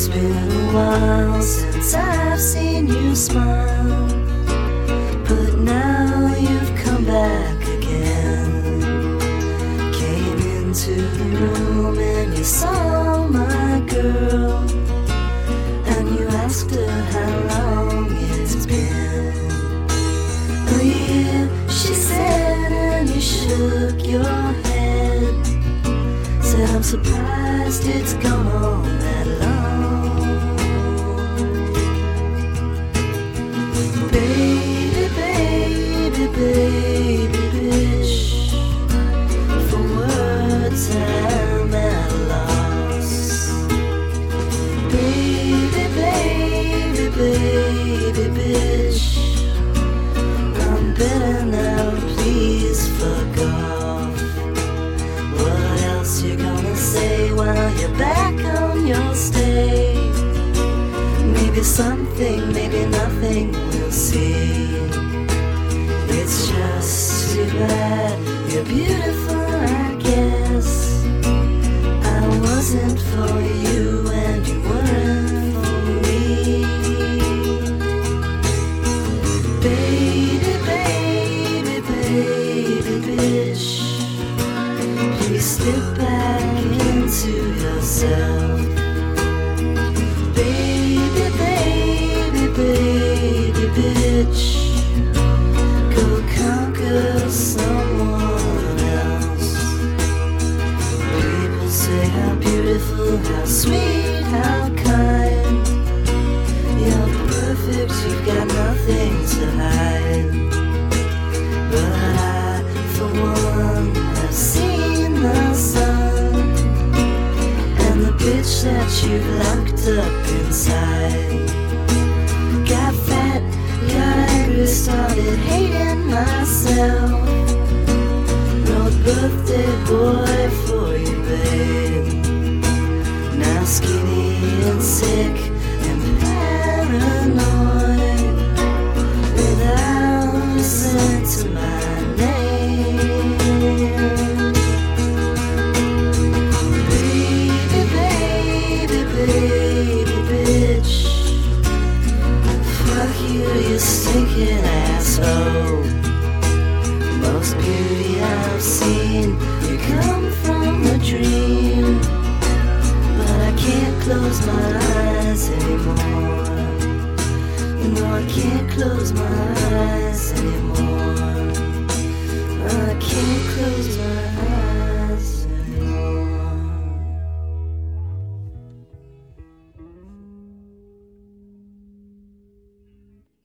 It's been a while since I've seen you smile, but now you've come back again. Came into the room and you saw my girl, and you asked her how long it's been. A year, she said, and you shook your head. Said, I'm surprised it's gone on that long. Something, maybe nothing, we'll see. It's just too bad you're beautiful, I guess. I wasn't for you and you weren't for me. Baby, baby, baby, bitch. Please slip back into yourself. How sweet, how kind. You're perfect, you've got nothing to hide. But I, for one, have seen the sun and the bitch that you've locked up inside. Got fat, got angry, started hating myself. Wrote birthday boy for you, babe. Skinny and sick and paranoid without my name. Baby, baby, baby, bitch. Fuck you, you stinking asshole. Most beauty I've seen, you come from I can't close my eyes anymore.